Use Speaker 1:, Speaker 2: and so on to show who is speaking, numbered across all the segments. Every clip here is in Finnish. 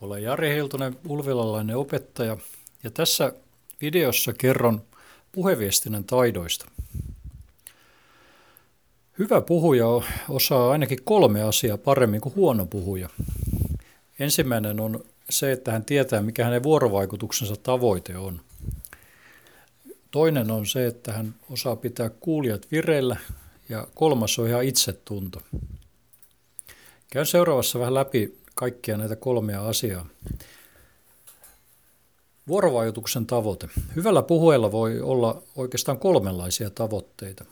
Speaker 1: Olen Jari Hiltunen, ulvilalainen opettaja, ja tässä videossa kerron puheviestinnän taidoista. Hyvä puhuja osaa ainakin kolme asiaa paremmin kuin huono puhuja. Ensimmäinen on se, että hän tietää, mikä hänen vuorovaikutuksensa tavoite on. Toinen on se, että hän osaa pitää kuulijat vireillä, ja kolmas on ihan itsetunto. Käyn seuraavassa vähän läpi kaikkia näitä kolmea asiaa. Vuorovaikutuksen tavoite. Hyvällä puhuella voi olla oikeastaan kolmenlaisia tavoitteita.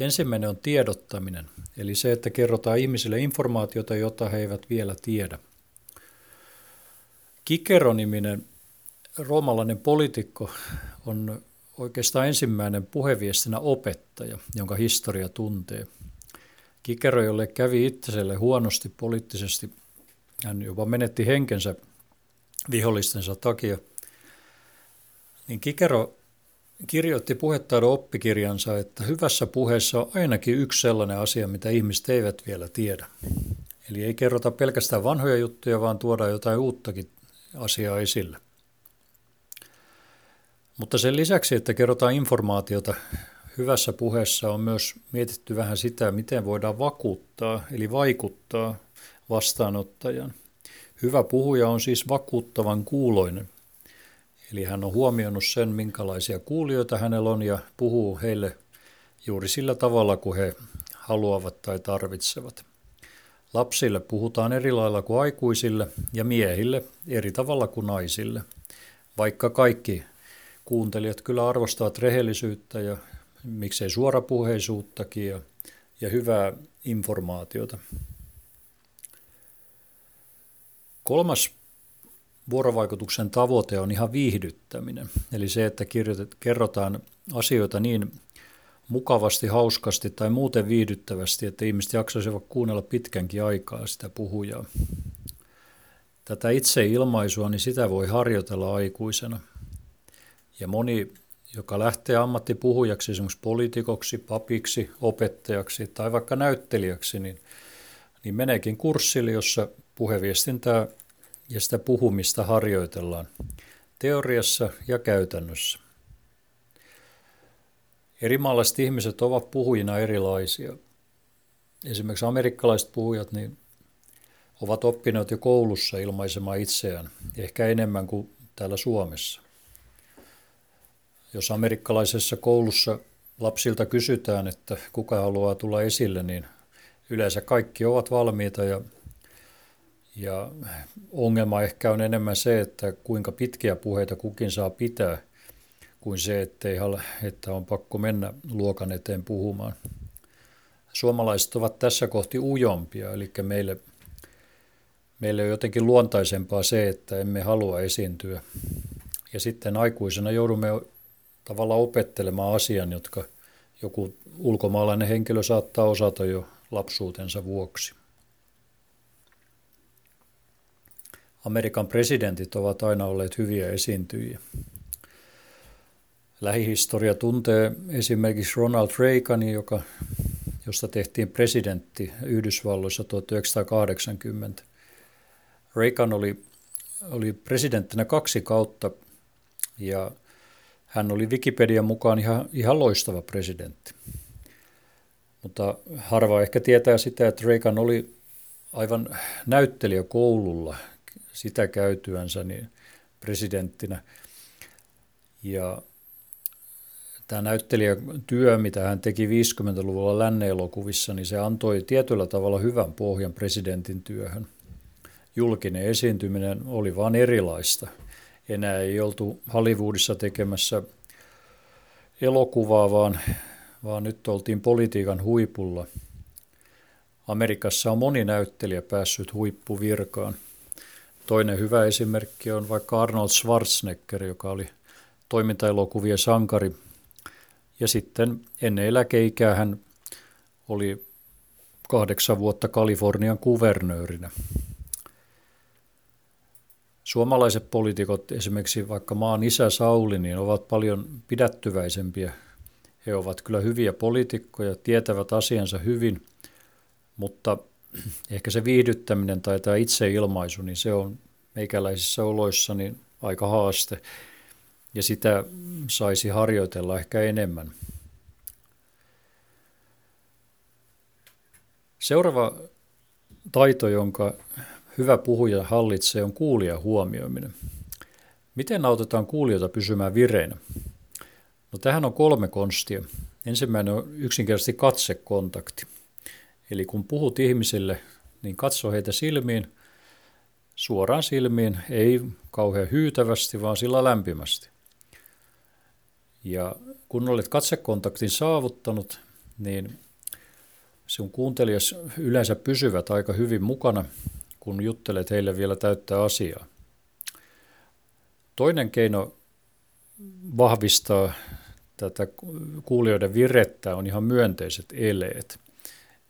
Speaker 1: Ensimmäinen on tiedottaminen, eli se, että kerrotaan ihmisille informaatiota, jota he eivät vielä tiedä. Kikero-niminen roomalainen poliitikko on oikeastaan ensimmäinen puheviestinä opettaja, jonka historia tuntee. Kikero, jolle kävi itselle huonosti poliittisesti hän jopa menetti henkensä vihollistensa takia, niin Kikero kirjoitti puhetaidon oppikirjansa, että hyvässä puheessa on ainakin yksi sellainen asia, mitä ihmiset eivät vielä tiedä. Eli ei kerrota pelkästään vanhoja juttuja, vaan tuodaan jotain uuttakin asiaa esille. Mutta sen lisäksi, että kerrotaan informaatiota, hyvässä puheessa on myös mietitty vähän sitä, miten voidaan vakuuttaa, eli vaikuttaa vastaanottajan. Hyvä puhuja on siis vakuuttavan kuuloinen. Eli hän on huomioinut sen, minkälaisia kuulijoita hänellä on ja puhuu heille juuri sillä tavalla, kuin he haluavat tai tarvitsevat. Lapsille puhutaan eri lailla kuin aikuisille ja miehille eri tavalla kuin naisille, vaikka kaikki kuuntelijat kyllä arvostavat rehellisyyttä ja miksei suorapuheisuuttakin ja, ja hyvää informaatiota. Kolmas vuorovaikutuksen tavoite on ihan viihdyttäminen, eli se, että kerrotaan asioita niin mukavasti, hauskasti tai muuten viihdyttävästi, että ihmiset jaksaisivat kuunnella pitkänkin aikaa sitä puhujaa. Tätä itseilmaisua, niin sitä voi harjoitella aikuisena. Ja moni, joka lähtee ammattipuhujaksi, esimerkiksi poliitikoksi, papiksi, opettajaksi tai vaikka näyttelijäksi, niin, niin meneekin kurssille, jossa puheviestintää ja sitä puhumista harjoitellaan teoriassa ja käytännössä. Eri maalaiset ihmiset ovat puhujina erilaisia. Esimerkiksi amerikkalaiset puhujat niin ovat oppineet jo koulussa ilmaisemaan itseään, ehkä enemmän kuin täällä Suomessa. Jos amerikkalaisessa koulussa lapsilta kysytään, että kuka haluaa tulla esille, niin yleensä kaikki ovat valmiita ja ja ongelma ehkä on enemmän se, että kuinka pitkiä puheita kukin saa pitää, kuin se, ettei, että on pakko mennä luokan eteen puhumaan. Suomalaiset ovat tässä kohti ujompia, eli meille, meille on jotenkin luontaisempaa se, että emme halua esiintyä. Ja sitten aikuisena joudumme tavallaan opettelemaan asian, jotka joku ulkomaalainen henkilö saattaa osata jo lapsuutensa vuoksi. Amerikan presidentit ovat aina olleet hyviä esiintyjiä. Lähihistoria tuntee esimerkiksi Ronald Reaganin, joka, josta tehtiin presidentti Yhdysvalloissa 1980. Reagan oli, oli presidenttinä kaksi kautta ja hän oli Wikipedian mukaan ihan, ihan loistava presidentti. Mutta harva ehkä tietää sitä, että Reagan oli aivan näyttelijä koululla sitä käytyänsä niin presidenttinä. Ja tämä näyttelijätyö, mitä hän teki 50-luvulla länneelokuvissa, niin se antoi tietyllä tavalla hyvän pohjan presidentin työhön. Julkinen esiintyminen oli vain erilaista. Enää ei oltu Hollywoodissa tekemässä elokuvaa, vaan, vaan nyt oltiin politiikan huipulla. Amerikassa on moni näyttelijä päässyt huippuvirkaan – Toinen hyvä esimerkki on vaikka Arnold Schwarzenegger, joka oli toimintaelokuvien sankari. Ja sitten ennen eläkeikää hän oli kahdeksan vuotta Kalifornian kuvernöörinä. Suomalaiset poliitikot, esimerkiksi vaikka maan isä Sauli, niin ovat paljon pidättyväisempiä. He ovat kyllä hyviä poliitikkoja, tietävät asiansa hyvin, mutta ehkä se viihdyttäminen tai tämä itseilmaisu, niin se on meikäläisissä oloissa niin aika haaste. Ja sitä saisi harjoitella ehkä enemmän. Seuraava taito, jonka hyvä puhuja hallitsee, on kuulijan huomioiminen. Miten autetaan kuulijoita pysymään vireinä? No tähän on kolme konstia. Ensimmäinen on yksinkertaisesti katsekontakti. Eli kun puhut ihmisille, niin katso heitä silmiin, suoraan silmiin, ei kauhean hyytävästi, vaan sillä lämpimästi. Ja kun olet katsekontaktin saavuttanut, niin sun kuuntelijas yleensä pysyvät aika hyvin mukana, kun juttelet heille vielä täyttää asiaa. Toinen keino vahvistaa tätä kuulijoiden virettä on ihan myönteiset eleet.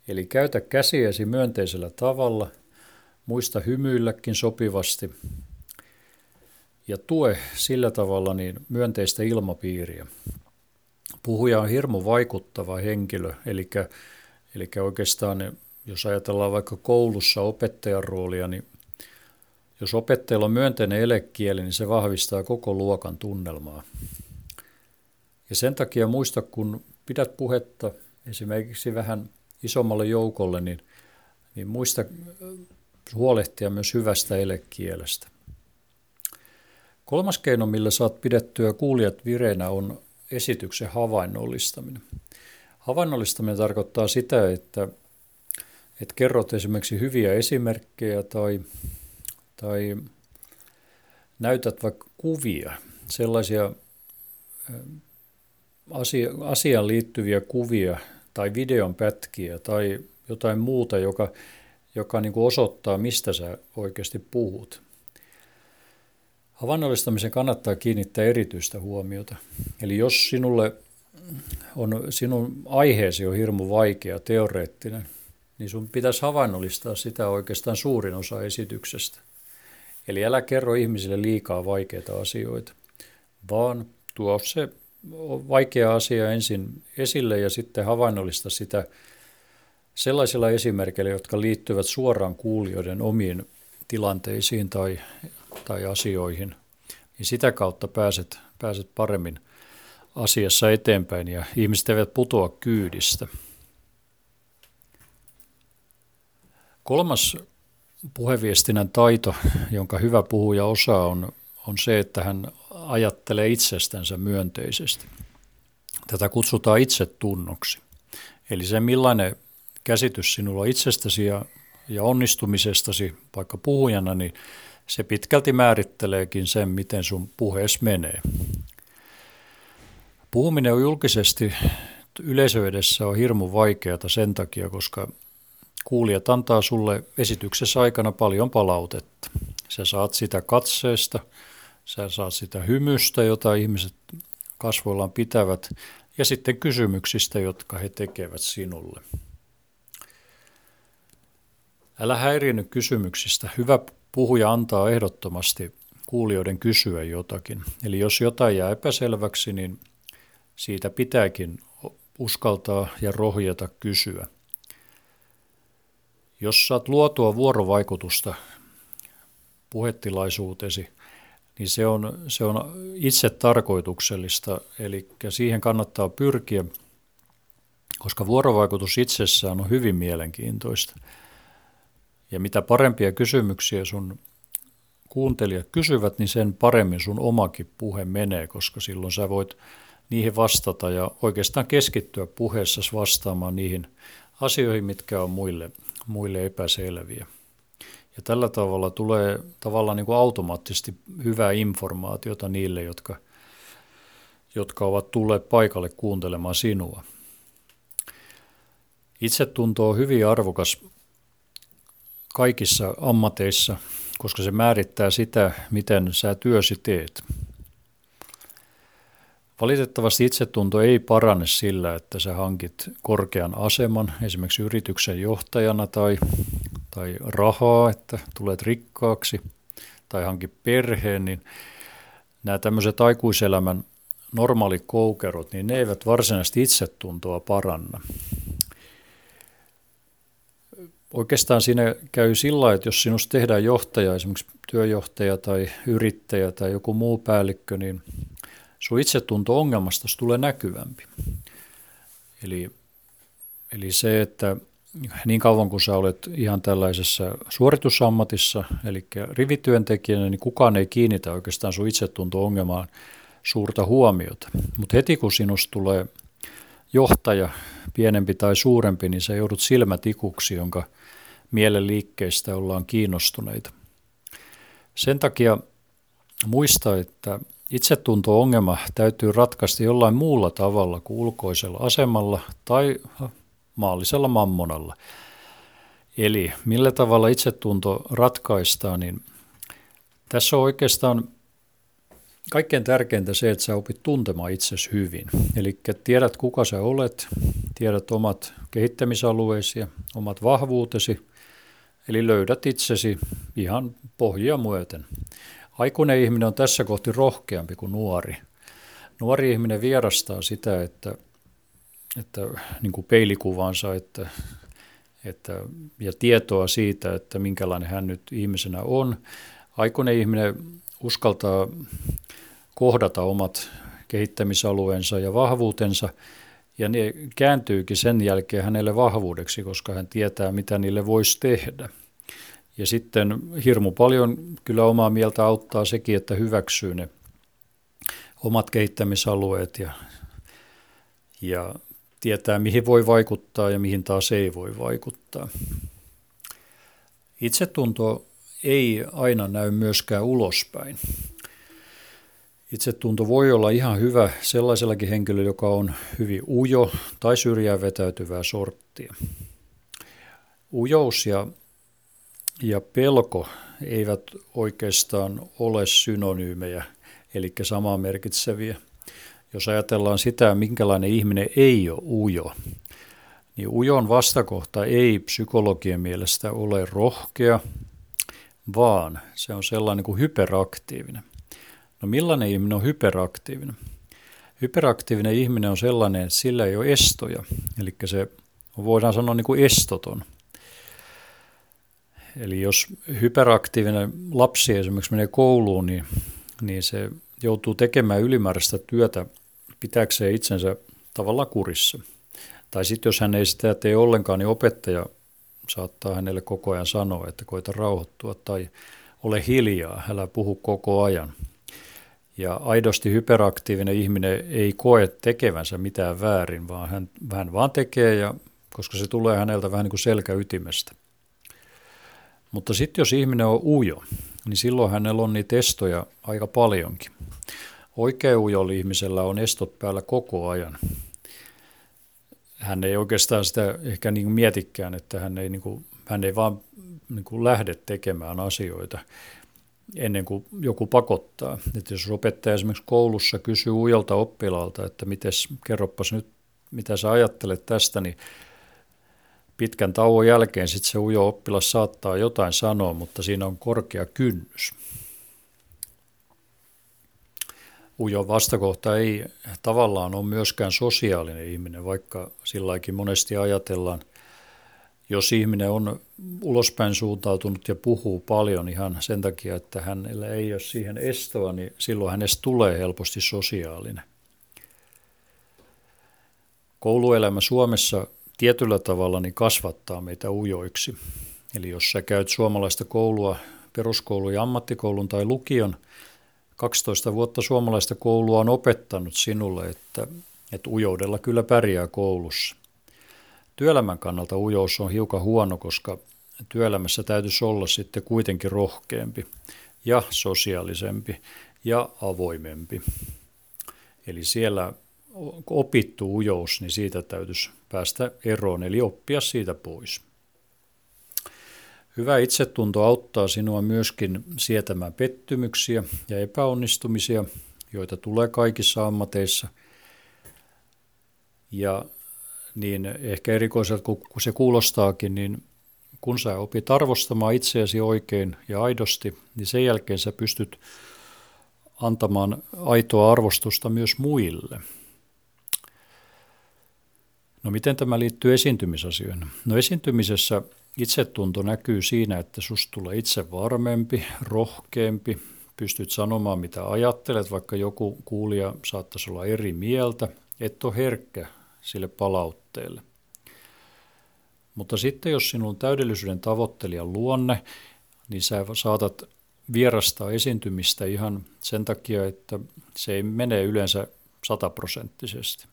Speaker 1: Eli käytä käsiäsi myönteisellä tavalla, muista hymyilläkin sopivasti ja tue sillä tavalla niin myönteistä ilmapiiriä. Puhuja on hirmu vaikuttava henkilö, eli, eli oikeastaan jos ajatellaan vaikka koulussa opettajan roolia, niin jos opettajalla on myönteinen elekieli, niin se vahvistaa koko luokan tunnelmaa. Ja sen takia muista, kun pidät puhetta esimerkiksi vähän isommalle joukolle, niin, niin muista äh, huolehtia myös hyvästä elekielestä. Kolmas keino, millä saat pidettyä kuulijat vireinä, on esityksen havainnollistaminen. Havainnollistaminen tarkoittaa sitä, että, että kerrot esimerkiksi hyviä esimerkkejä tai, tai näytät vaikka kuvia, sellaisia äh, asia, asiaan liittyviä kuvia tai videon pätkiä tai jotain muuta, joka, joka niin kuin osoittaa, mistä sä oikeasti puhut. Havainnollistamisen kannattaa kiinnittää erityistä huomiota. Eli jos sinulle on, sinun aiheesi on hirmu vaikea, teoreettinen, niin sun pitäisi havainnollistaa sitä oikeastaan suurin osa esityksestä. Eli älä kerro ihmisille liikaa vaikeita asioita, vaan tuo se vaikea asia ensin esille ja sitten havainnollista sitä sellaisilla esimerkkeillä, jotka liittyvät suoraan kuulijoiden omiin tilanteisiin tai, tai asioihin, niin sitä kautta pääset, pääset paremmin asiassa eteenpäin ja ihmiset eivät putoa kyydistä. Kolmas puheviestinnän taito, jonka hyvä puhuja osaa, on, on se, että hän ajattelee itsestänsä myönteisesti. Tätä kutsutaan itsetunnoksi. Eli se, millainen käsitys sinulla itsestäsi ja, ja onnistumisestasi vaikka puhujana, niin se pitkälti määritteleekin sen, miten sun puhees menee. Puhuminen on julkisesti yleisö edessä on hirmu vaikeata sen takia, koska kuulijat antaa sulle esityksessä aikana paljon palautetta. Sä saat sitä katseesta, Sä saat sitä hymystä, jota ihmiset kasvoillaan pitävät, ja sitten kysymyksistä, jotka he tekevät sinulle. Älä häiriinny kysymyksistä. Hyvä puhuja antaa ehdottomasti kuulijoiden kysyä jotakin. Eli jos jotain jää epäselväksi, niin siitä pitääkin uskaltaa ja rohjeta kysyä. Jos saat luotua vuorovaikutusta puhetilaisuutesi, niin se on, se on itse tarkoituksellista, eli siihen kannattaa pyrkiä, koska vuorovaikutus itsessään on hyvin mielenkiintoista. Ja mitä parempia kysymyksiä sun kuuntelijat kysyvät, niin sen paremmin sun omakin puhe menee, koska silloin sä voit niihin vastata ja oikeastaan keskittyä puheessasi vastaamaan niihin asioihin, mitkä on muille, muille epäselviä. Ja tällä tavalla tulee tavallaan niin kuin automaattisesti hyvää informaatiota niille, jotka, jotka ovat tulleet paikalle kuuntelemaan sinua. Itsetunto on hyvin arvokas kaikissa ammateissa, koska se määrittää sitä, miten sä työsi teet. Valitettavasti itsetunto ei parane sillä, että sä hankit korkean aseman esimerkiksi yrityksen johtajana tai tai rahaa, että tulet rikkaaksi tai hanki perheen, niin nämä tämmöiset aikuiselämän normaalikoukerot, niin ne eivät varsinaisesti itsetuntoa paranna. oikeastaan siinä käy sillä että jos sinusta tehdään johtaja, esimerkiksi työjohtaja tai yrittäjä tai joku muu päällikkö, niin sun itsetunto ongelmasta tulee näkyvämpi. Eli, eli se, että niin kauan kuin sä olet ihan tällaisessa suoritusammatissa, eli rivityöntekijänä, niin kukaan ei kiinnitä oikeastaan sun itsetunto-ongelmaan suurta huomiota. Mutta heti kun sinusta tulee johtaja, pienempi tai suurempi, niin sä joudut silmätikuksi, jonka mielen liikkeistä ollaan kiinnostuneita. Sen takia muista, että itsetunto-ongelma täytyy ratkaista jollain muulla tavalla kuin ulkoisella asemalla tai maallisella mammonalla. Eli millä tavalla itsetunto ratkaistaan, niin tässä on oikeastaan kaikkein tärkeintä se, että sä opit tuntemaan itsesi hyvin. Eli tiedät kuka sä olet, tiedät omat kehittämisalueesi ja omat vahvuutesi, eli löydät itsesi ihan pohjia myöten. Aikuinen ihminen on tässä kohti rohkeampi kuin nuori. Nuori ihminen vierastaa sitä, että että niin kuin peilikuvansa että, että, ja tietoa siitä, että minkälainen hän nyt ihmisenä on. Aikuinen ihminen uskaltaa kohdata omat kehittämisalueensa ja vahvuutensa, ja ne kääntyykin sen jälkeen hänelle vahvuudeksi, koska hän tietää, mitä niille voisi tehdä. Ja sitten hirmu paljon kyllä omaa mieltä auttaa sekin, että hyväksyy ne omat kehittämisalueet ja, ja tietää, mihin voi vaikuttaa ja mihin taas ei voi vaikuttaa. Itsetunto ei aina näy myöskään ulospäin. Itsetunto voi olla ihan hyvä sellaisellakin henkilöllä, joka on hyvin ujo tai syrjään vetäytyvää sorttia. Ujous ja, ja pelko eivät oikeastaan ole synonyymejä, eli samaa merkitseviä – jos ajatellaan sitä, minkälainen ihminen ei ole ujo, niin ujon vastakohta ei psykologien mielestä ole rohkea, vaan se on sellainen kuin hyperaktiivinen. No millainen ihminen on hyperaktiivinen? Hyperaktiivinen ihminen on sellainen, että sillä ei ole estoja, eli se voidaan sanoa niin kuin estoton. Eli jos hyperaktiivinen lapsi esimerkiksi menee kouluun, niin, niin se joutuu tekemään ylimääräistä työtä pitääkseen itsensä tavallaan kurissa. Tai sitten jos hän ei sitä tee ollenkaan, niin opettaja saattaa hänelle koko ajan sanoa, että koita rauhoittua tai ole hiljaa, älä puhu koko ajan. Ja aidosti hyperaktiivinen ihminen ei koe tekevänsä mitään väärin, vaan hän, hän vaan tekee, ja, koska se tulee häneltä vähän niin kuin selkäytimestä. Mutta sitten jos ihminen on ujo, niin silloin hänellä on niitä testoja aika paljonkin. Oikein ujolla ihmisellä on estot päällä koko ajan. Hän ei oikeastaan sitä ehkä niin kuin mietikään, että hän ei, niin kuin, hän ei vaan niin kuin lähde tekemään asioita ennen kuin joku pakottaa. Että jos opettaja esimerkiksi koulussa kysyy ujalta oppilaalta, että mites, kerropas nyt, mitä sä ajattelet tästä, niin pitkän tauon jälkeen sitten se ujo oppilas saattaa jotain sanoa, mutta siinä on korkea kynnys ujo vastakohta ei tavallaan ole myöskään sosiaalinen ihminen, vaikka silläkin monesti ajatellaan, jos ihminen on ulospäin suuntautunut ja puhuu paljon ihan sen takia, että hänellä ei ole siihen estoa, niin silloin hänestä tulee helposti sosiaalinen. Kouluelämä Suomessa tietyllä tavalla niin kasvattaa meitä ujoiksi. Eli jos sä käyt suomalaista koulua, peruskoulun ja ammattikoulun tai lukion – 12 vuotta suomalaista koulua on opettanut sinulle, että, että ujoudella kyllä pärjää koulussa. Työelämän kannalta ujous on hiukan huono, koska työelämässä täytyisi olla sitten kuitenkin rohkeampi ja sosiaalisempi ja avoimempi. Eli siellä opittu ujous, niin siitä täytyisi päästä eroon, eli oppia siitä pois. Hyvä itsetunto auttaa sinua myöskin sietämään pettymyksiä ja epäonnistumisia, joita tulee kaikissa ammateissa. Ja niin ehkä erikoiselta kun se kuulostaakin, niin kun sä opit arvostamaan itseäsi oikein ja aidosti, niin sen jälkeen sä pystyt antamaan aitoa arvostusta myös muille. No miten tämä liittyy esiintymisasioihin? No esiintymisessä itsetunto näkyy siinä, että susta tulee itse varmempi, rohkeampi, pystyt sanomaan mitä ajattelet, vaikka joku kuulija saattaisi olla eri mieltä, et ole herkkä sille palautteelle. Mutta sitten jos sinulla on täydellisyyden tavoittelijan luonne, niin sä saatat vierastaa esiintymistä ihan sen takia, että se ei mene yleensä sataprosenttisesti.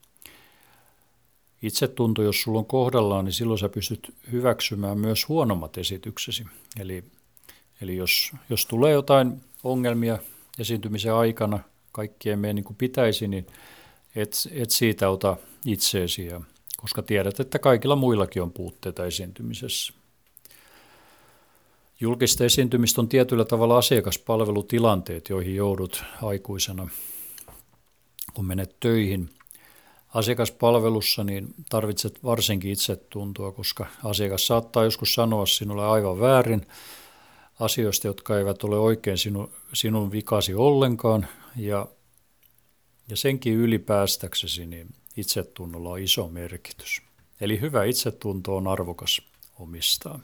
Speaker 1: Itsetunto, jos sulla on kohdallaan, niin silloin sä pystyt hyväksymään myös huonommat esityksesi. Eli, eli jos, jos tulee jotain ongelmia esiintymisen aikana, kaikkien meidän niin kuin pitäisi, niin et, et siitä ota itseesi, ja, koska tiedät, että kaikilla muillakin on puutteita esiintymisessä. Julkista esiintymistä on tietyllä tavalla asiakaspalvelutilanteet, joihin joudut aikuisena, kun menet töihin. Asiakaspalvelussa niin tarvitset varsinkin itsetuntoa, koska asiakas saattaa joskus sanoa sinulle aivan väärin asioista, jotka eivät ole oikein sinun, sinun vikasi ollenkaan. Ja, ja senkin ylipäästäksesi niin itsetunnolla on iso merkitys. Eli hyvä itsetunto on arvokas omistaa.